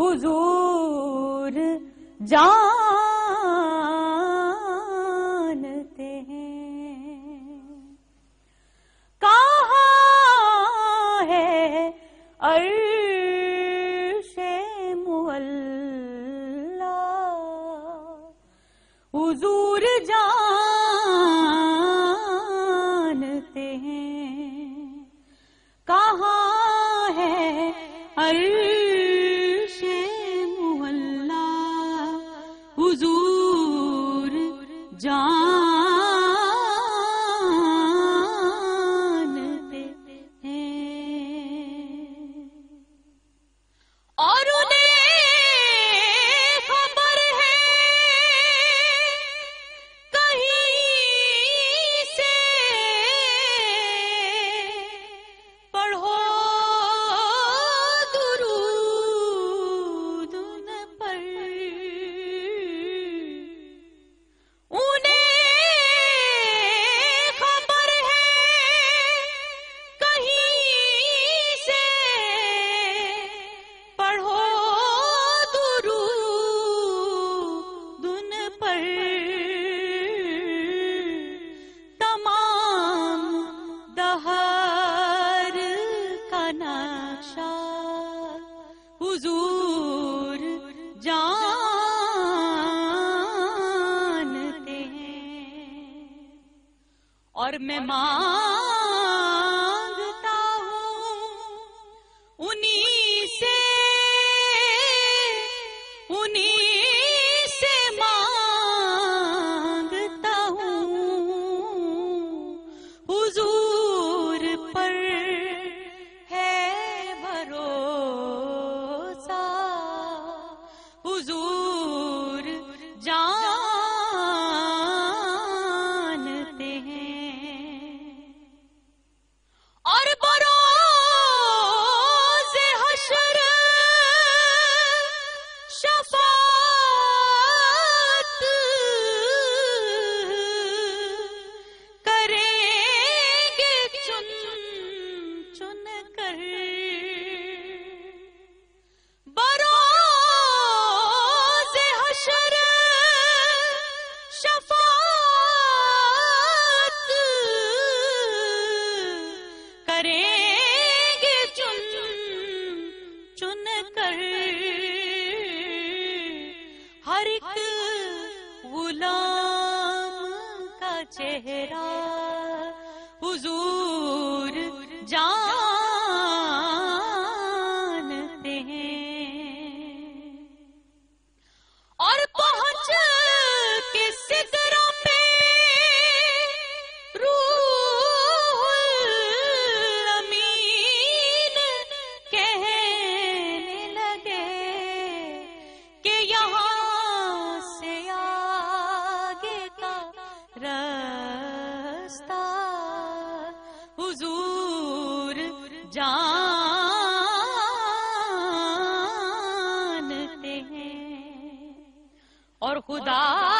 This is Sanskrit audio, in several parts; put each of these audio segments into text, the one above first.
हजूर जा John. اور میں ماں Bye. चेहरा। 呼大。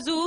Zuzu.